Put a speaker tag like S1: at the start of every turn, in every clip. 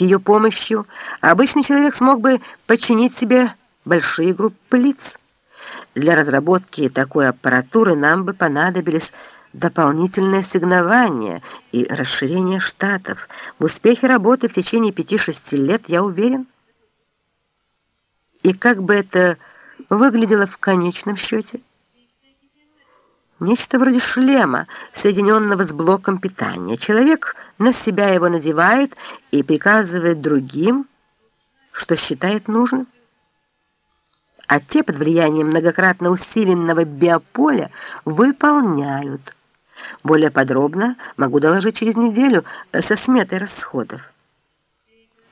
S1: С ее помощью обычный человек смог бы подчинить себе большие группы лиц. Для разработки такой аппаратуры нам бы понадобились дополнительное сигнование и расширение штатов. В успехе работы в течение 5-6 лет я уверен. И как бы это выглядело в конечном счете? Нечто вроде шлема, соединенного с блоком питания. Человек на себя его надевает и приказывает другим, что считает нужным. А те под влиянием многократно усиленного биополя выполняют. Более подробно могу доложить через неделю со сметой расходов.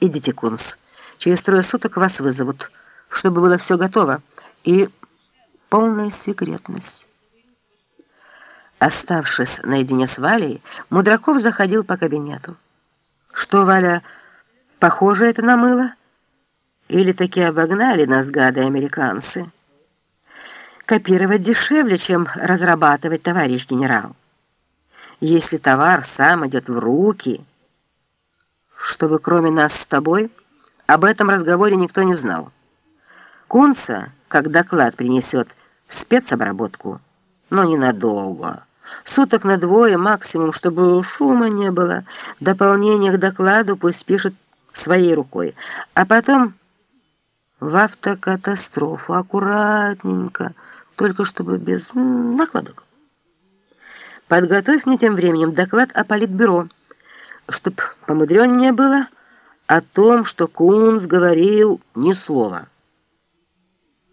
S1: Идите, Кунс. Через трое суток вас вызовут, чтобы было все готово. И полная секретность. Оставшись наедине с Валей, Мудраков заходил по кабинету. «Что, Валя, похоже это на мыло? Или таки обогнали нас гады-американцы? Копировать дешевле, чем разрабатывать, товарищ генерал. Если товар сам идет в руки, чтобы кроме нас с тобой об этом разговоре никто не знал. Кунца, как доклад принесет, спецобработку, но ненадолго». Суток на двое максимум, чтобы шума не было. Дополнение к докладу пусть пишет своей рукой. А потом в автокатастрофу, аккуратненько, только чтобы без накладок. Подготовь мне тем временем доклад о политбюро, чтоб помудреннее было о том, что Кунс говорил ни слова.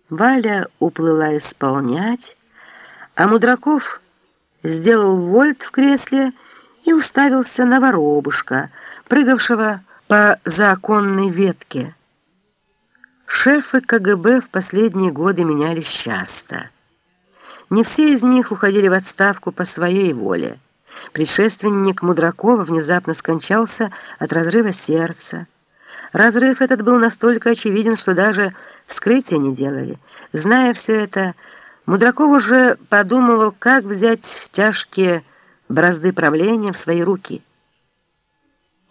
S1: Валя уплыла исполнять, а Мудраков сделал вольт в кресле и уставился на воробушка, прыгавшего по законной ветке. Шефы КГБ в последние годы менялись часто. Не все из них уходили в отставку по своей воле. Предшественник Мудракова внезапно скончался от разрыва сердца. Разрыв этот был настолько очевиден, что даже вскрытия не делали. Зная все это, Мудраков уже подумывал, как взять тяжкие бразды правления в свои руки.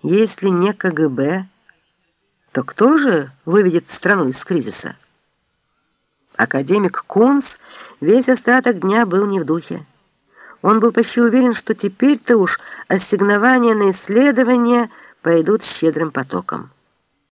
S1: Если не КГБ, то кто же выведет страну из кризиса? Академик Кунс весь остаток дня был не в духе. Он был почти уверен, что теперь-то уж ассигнования на исследования пойдут щедрым потоком.